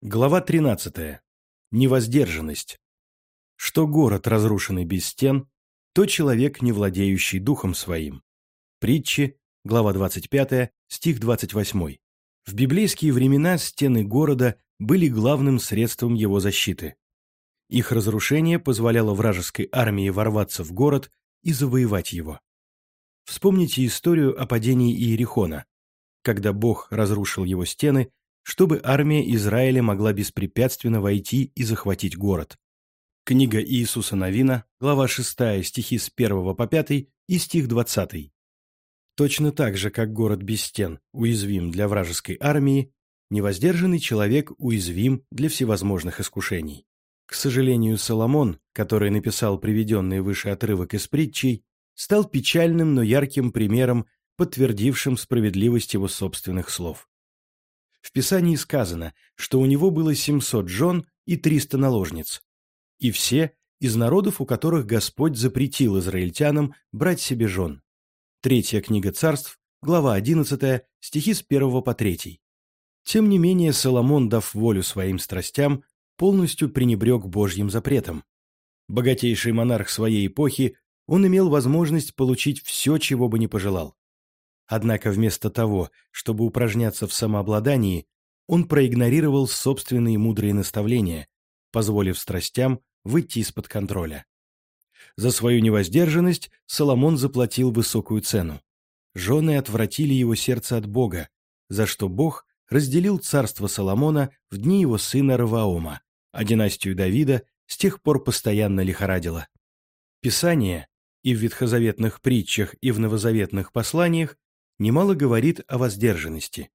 Глава 13. Невоздержанность. Что город, разрушенный без стен, то человек, не владеющий духом своим. Притчи, глава 25, стих 28. В библейские времена стены города были главным средством его защиты. Их разрушение позволяло вражеской армии ворваться в город и завоевать его. Вспомните историю о падении Иерихона. Когда Бог разрушил его стены, чтобы армия Израиля могла беспрепятственно войти и захватить город. Книга Иисуса Новина, глава 6, стихи с 1 по 5 и стих 20. Точно так же, как город без стен уязвим для вражеской армии, невоздержанный человек уязвим для всевозможных искушений. К сожалению, Соломон, который написал приведенный выше отрывок из притчей, стал печальным, но ярким примером, подтвердившим справедливость его собственных слов. В Писании сказано, что у него было 700 жен и 300 наложниц. И все из народов, у которых Господь запретил израильтянам брать себе жен. Третья книга царств, глава 11, стихи с 1 по 3. Тем не менее, Соломон, дав волю своим страстям, полностью пренебрег Божьим запретом. Богатейший монарх своей эпохи, он имел возможность получить все, чего бы не пожелал. Однако вместо того, чтобы упражняться в самообладании, он проигнорировал собственные мудрые наставления, позволив страстям выйти из-под контроля. За свою невоздержанность Соломон заплатил высокую цену. Жены отвратили его сердце от Бога, за что Бог разделил царство Соломона в дни его сына Раваома, а династию Давида с тех пор постоянно лихорадило. Писание и в ветхозаветных притчах, и в новозаветных посланиях немало говорит о воздержанности.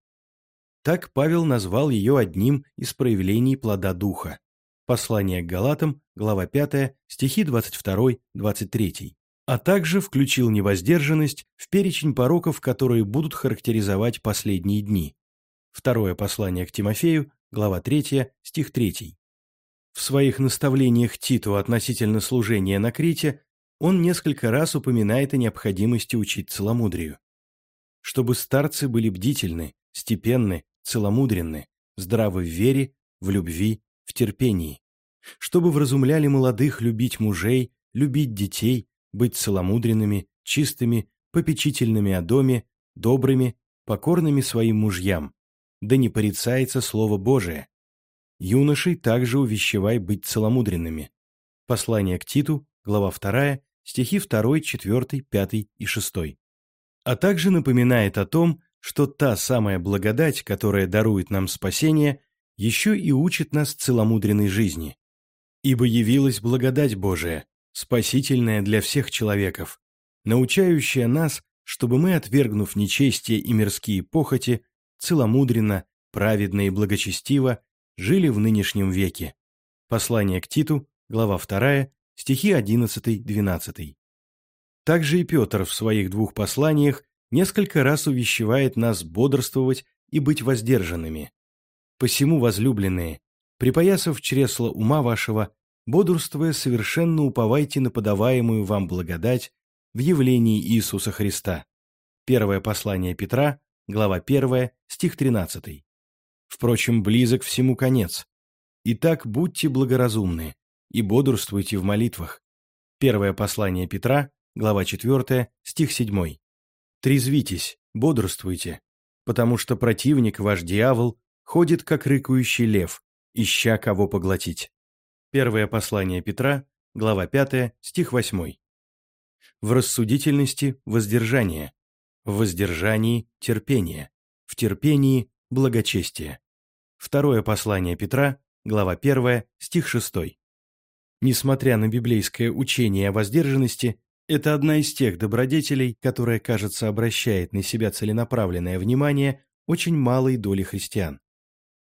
Так Павел назвал ее одним из проявлений плода Духа. Послание к Галатам, глава 5, стихи 22-23. А также включил невоздержанность в перечень пороков, которые будут характеризовать последние дни. Второе послание к Тимофею, глава 3, стих 3. В своих наставлениях Титу относительно служения на Крите он несколько раз упоминает о необходимости учить целомудрию чтобы старцы были бдительны, степенны, целомудренны, здравы в вере, в любви, в терпении, чтобы вразумляли молодых любить мужей, любить детей, быть целомудренными, чистыми, попечительными о доме, добрыми, покорными своим мужьям, да не порицается Слово Божие. Юношей также увещевай быть целомудренными. Послание к Титу, глава 2, стихи 2, 4, 5 и 6 а также напоминает о том, что та самая благодать, которая дарует нам спасение, еще и учит нас целомудренной жизни. Ибо явилась благодать Божия, спасительная для всех человеков, научающая нас, чтобы мы, отвергнув нечестие и мирские похоти, целомудренно, праведно и благочестиво жили в нынешнем веке. Послание к Титу, глава 2, стихи 11-12. Также и Петр в своих двух посланиях несколько раз увещевает нас бодрствовать и быть воздержанными. «Посему, возлюбленные, припоясав чресло ума вашего, бодрствуя, совершенно уповайте на подаваемую вам благодать в явлении Иисуса Христа». Первое послание Петра, глава 1, стих 13. Впрочем, близок всему конец. Итак, будьте благоразумны и бодрствуйте в молитвах. Первое послание Петра, глава 4, стих 7. «Трезвитесь, бодрствуйте, потому что противник, ваш дьявол, ходит, как рыкающий лев, ища кого поглотить». Первое послание Петра, глава 5, стих 8. В рассудительности – воздержание, в воздержании – терпение, в терпении – благочестие. Второе послание Петра, глава 1, стих 6. Несмотря на библейское учение о воздержанности, это одна из тех добродетелей, которая, кажется, обращает на себя целенаправленное внимание очень малой доли христиан.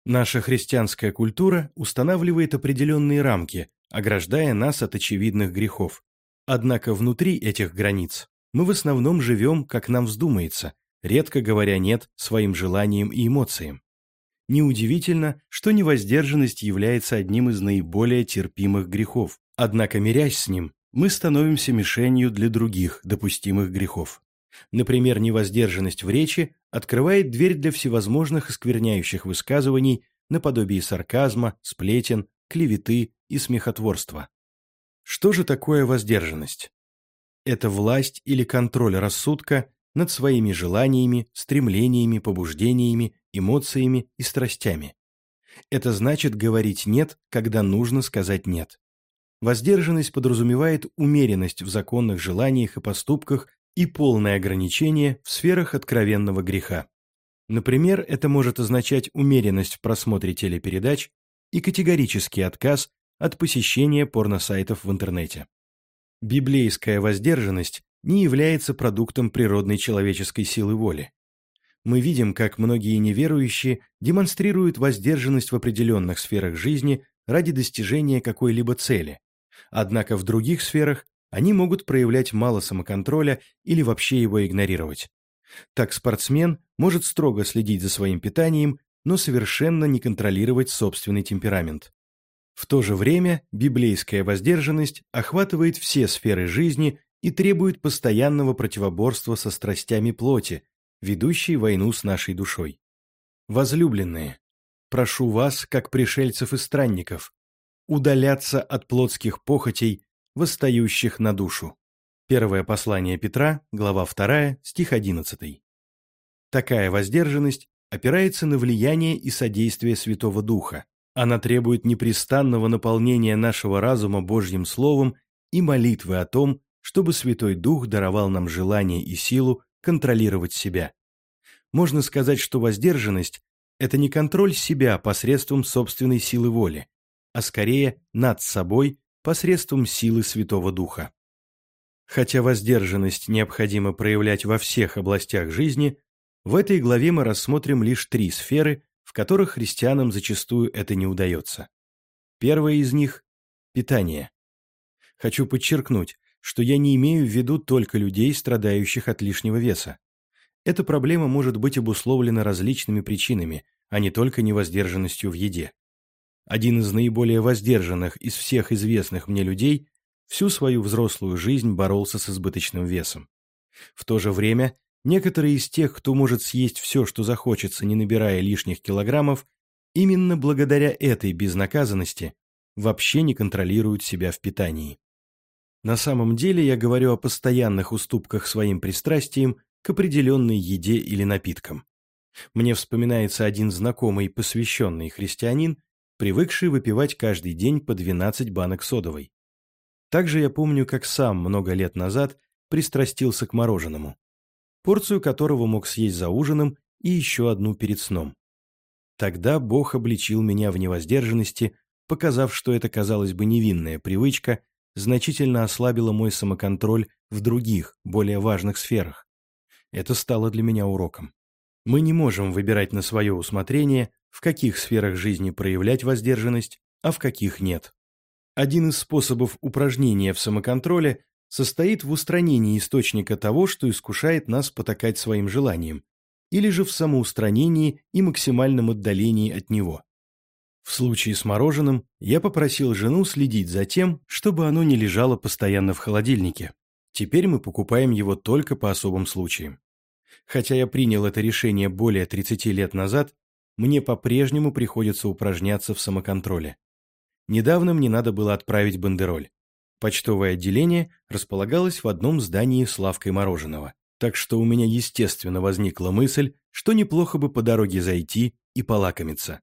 Наша христианская культура устанавливает определенные рамки, ограждая нас от очевидных грехов. Однако внутри этих границ мы в основном живем, как нам вздумается, редко говоря «нет» своим желаниям и эмоциям. Неудивительно, что невоздержанность является одним из наиболее терпимых грехов, однако мирясь с ним, мы становимся мишенью для других допустимых грехов. Например, невоздержанность в речи открывает дверь для всевозможных оскверняющих высказываний, наподобие сарказма, сплетен, клеветы и смехотворства. Что же такое воздержанность? Это власть или контроль рассудка над своими желаниями, стремлениями, побуждениями, эмоциями и страстями. Это значит говорить «нет», когда нужно сказать «нет». Воздержанность подразумевает умеренность в законных желаниях и поступках и полное ограничение в сферах откровенного греха. Например, это может означать умеренность в просмотре телепередач и категорический отказ от посещения порносайтов в интернете. Библейская воздержанность не является продуктом природной человеческой силы воли. Мы видим, как многие неверующие демонстрируют воздержанность в определенных сферах жизни ради достижения какой-либо цели, однако в других сферах они могут проявлять мало самоконтроля или вообще его игнорировать. Так спортсмен может строго следить за своим питанием, но совершенно не контролировать собственный темперамент. В то же время библейская воздержанность охватывает все сферы жизни и требует постоянного противоборства со страстями плоти, ведущей войну с нашей душой. Возлюбленные, прошу вас, как пришельцев и странников, удаляться от плотских похотей, восстающих на душу. Первое послание Петра, глава 2, стих 11. Такая воздержанность опирается на влияние и содействие Святого Духа. Она требует непрестанного наполнения нашего разума Божьим Словом и молитвы о том, чтобы Святой Дух даровал нам желание и силу контролировать себя. Можно сказать, что воздержанность – это не контроль себя посредством собственной силы воли, а скорее над собой посредством силы Святого Духа. Хотя воздержанность необходимо проявлять во всех областях жизни, в этой главе мы рассмотрим лишь три сферы, в которых христианам зачастую это не удается. Первая из них – питание. Хочу подчеркнуть, что я не имею в виду только людей, страдающих от лишнего веса. Эта проблема может быть обусловлена различными причинами, а не только невоздержанностью в еде. Один из наиболее воздержанных из всех известных мне людей всю свою взрослую жизнь боролся с избыточным весом. В то же время некоторые из тех, кто может съесть все, что захочется, не набирая лишних килограммов, именно благодаря этой безнаказанности вообще не контролируют себя в питании. На самом деле я говорю о постоянных уступках своим пристрастиям к определенной еде или напиткам. Мне вспоминается один знакомый посвященный христианин, привыкший выпивать каждый день по 12 банок содовой. Также я помню, как сам много лет назад пристрастился к мороженому, порцию которого мог съесть за ужином и еще одну перед сном. Тогда Бог обличил меня в невоздержанности, показав, что это, казалось бы, невинная привычка значительно ослабила мой самоконтроль в других, более важных сферах. Это стало для меня уроком. Мы не можем выбирать на свое усмотрение, в каких сферах жизни проявлять воздержанность, а в каких нет. Один из способов упражнения в самоконтроле состоит в устранении источника того, что искушает нас потакать своим желаниям, или же в самоустранении и максимальном отдалении от него. В случае с мороженым я попросил жену следить за тем, чтобы оно не лежало постоянно в холодильнике. Теперь мы покупаем его только по особым случаям. Хотя я принял это решение более 30 лет назад, мне по-прежнему приходится упражняться в самоконтроле. Недавно мне надо было отправить бандероль. Почтовое отделение располагалось в одном здании с лавкой мороженого, так что у меня естественно возникла мысль, что неплохо бы по дороге зайти и полакомиться.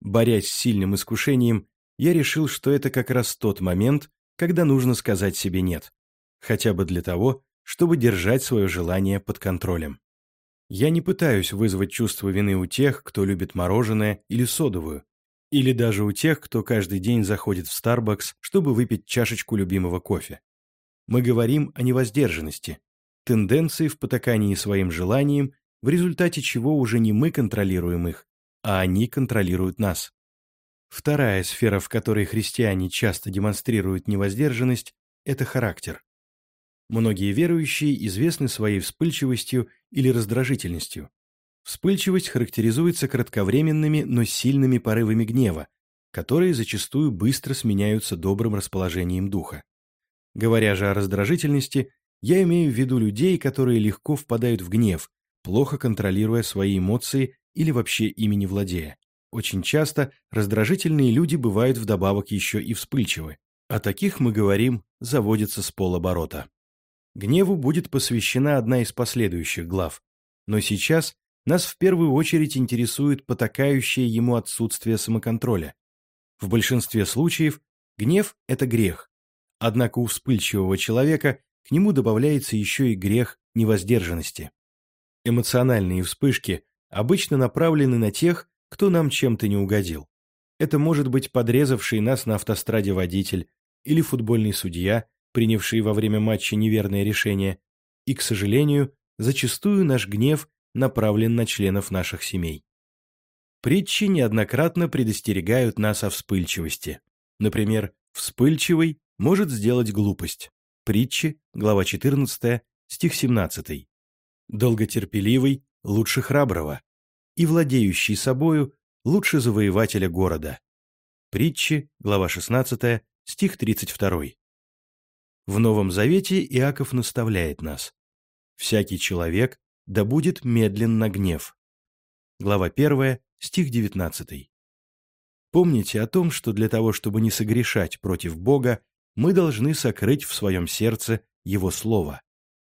Борясь с сильным искушением, я решил, что это как раз тот момент, когда нужно сказать себе «нет», хотя бы для того, чтобы держать свое желание под контролем. Я не пытаюсь вызвать чувство вины у тех, кто любит мороженое или содовую, или даже у тех, кто каждый день заходит в Starbucks, чтобы выпить чашечку любимого кофе. Мы говорим о невоздержанности, тенденции в потакании своим желаниям, в результате чего уже не мы контролируем их, а они контролируют нас. Вторая сфера, в которой христиане часто демонстрируют невоздержанность, это характер. Многие верующие известны своей вспыльчивостью или раздражительностью. Вспыльчивость характеризуется кратковременными, но сильными порывами гнева, которые зачастую быстро сменяются добрым расположением духа. Говоря же о раздражительности, я имею в виду людей, которые легко впадают в гнев, плохо контролируя свои эмоции или вообще ими не владея. очень часто раздражительные люди бывают вдобавок еще и вспыльчивы. О таких мы говорим, заводится с полоборота. Гневу будет посвящена одна из последующих глав, но сейчас нас в первую очередь интересует потакающее ему отсутствие самоконтроля. В большинстве случаев гнев – это грех, однако у вспыльчивого человека к нему добавляется еще и грех невоздержанности. Эмоциональные вспышки обычно направлены на тех, кто нам чем-то не угодил. Это может быть подрезавший нас на автостраде водитель или футбольный судья, принявший во время матча неверное решение, и, к сожалению, зачастую наш гнев направлен на членов наших семей. Притчи неоднократно предостерегают нас о вспыльчивости. Например, вспыльчивый может сделать глупость. Притчи, глава 14, стих 17. Долготерпеливый лучше храброго, и владеющий собою лучше завоевателя города. Притчи, глава 16, стих 32. В Новом Завете Иаков наставляет нас. «Всякий человек да будет медленно гнев». Глава 1, стих 19. Помните о том, что для того, чтобы не согрешать против Бога, мы должны сокрыть в своем сердце Его Слово.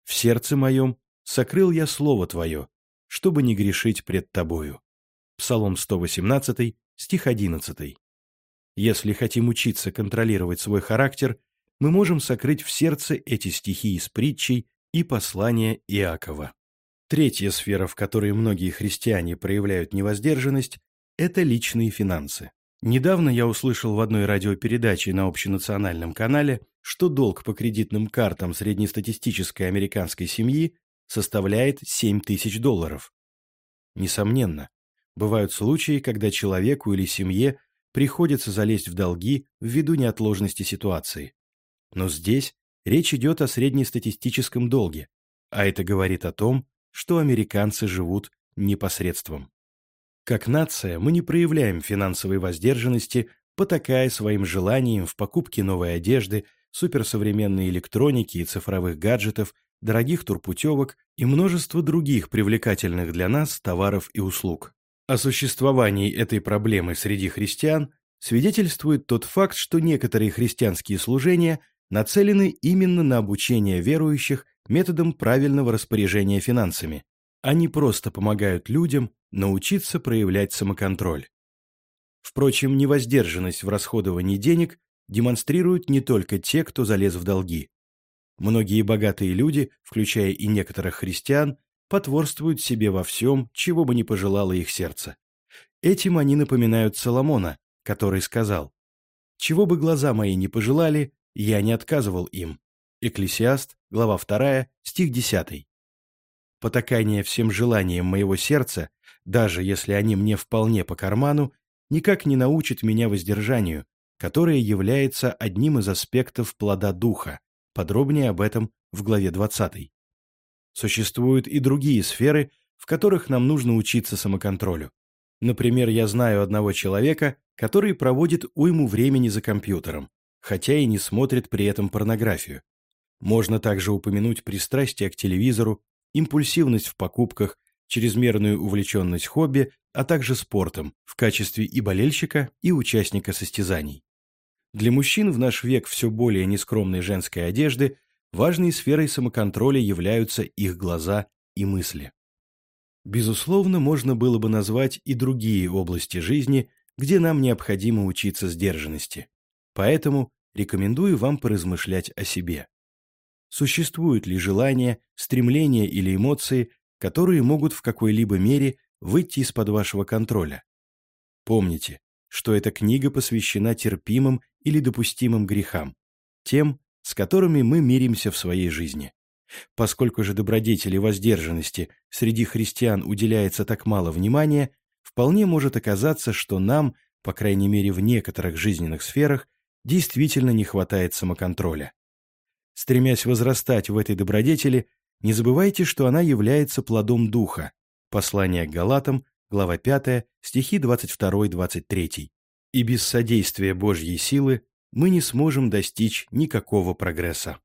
«В сердце моем сокрыл я Слово Твое, чтобы не грешить пред Тобою». Псалом 118, стих 11. Если хотим учиться контролировать свой характер, мы можем сокрыть в сердце эти стихи из притчей и послания Иакова. Третья сфера, в которой многие христиане проявляют невоздержанность, это личные финансы. Недавно я услышал в одной радиопередаче на общенациональном канале, что долг по кредитным картам среднестатистической американской семьи составляет 7 тысяч долларов. Несомненно, бывают случаи, когда человеку или семье приходится залезть в долги ввиду неотложности ситуации. Но здесь речь идет о среднестатистическом долге, а это говорит о том, что американцы живут непосредством. Как нация мы не проявляем финансовой воздержанности, потакая своим желанием в покупке новой одежды, суперсовременной электроники и цифровых гаджетов, дорогих турпутевок и множество других привлекательных для нас товаров и услуг. О существовании этой проблемы среди христиан свидетельствует тот факт, что некоторые христианские служения нацелены именно на обучение верующих методом правильного распоряжения финансами. Они просто помогают людям научиться проявлять самоконтроль. Впрочем, невоздержанность в расходовании денег демонстрируют не только те, кто залез в долги. Многие богатые люди, включая и некоторых христиан, потворствуют себе во всем, чего бы ни пожелало их сердце. Этим они напоминают Соломона, который сказал «Чего бы глаза мои не пожелали, я не отказывал им». Экклесиаст, глава 2, стих 10. Потакание всем желаниям моего сердца, даже если они мне вполне по карману, никак не научит меня воздержанию, которое является одним из аспектов плода духа. Подробнее об этом в главе 20. Существуют и другие сферы, в которых нам нужно учиться самоконтролю. Например, я знаю одного человека, который проводит уйму времени за компьютером, хотя и не смотрит при этом порнографию. Можно также упомянуть пристрастие к телевизору, импульсивность в покупках, чрезмерную увлеченность хобби, а также спортом в качестве и болельщика, и участника состязаний. Для мужчин в наш век все более нескромной женской одежды важной сферой самоконтроля являются их глаза и мысли. Безусловно, можно было бы назвать и другие области жизни, где нам необходимо учиться сдержанности. Поэтому рекомендую вам поразмышлять о себе. Существуют ли желания, стремления или эмоции, которые могут в какой-либо мере выйти из-под вашего контроля? Помните, что эта книга посвящена терпимым или допустимым грехам, тем, с которыми мы миримся в своей жизни. Поскольку же добродетели воздержанности среди христиан уделяется так мало внимания, вполне может оказаться, что нам, по крайней мере в некоторых жизненных сферах, действительно не хватает самоконтроля. Стремясь возрастать в этой добродетели, не забывайте, что она является плодом Духа. Послание к Галатам, глава 5, стихи 22-23. И без содействия Божьей силы мы не сможем достичь никакого прогресса.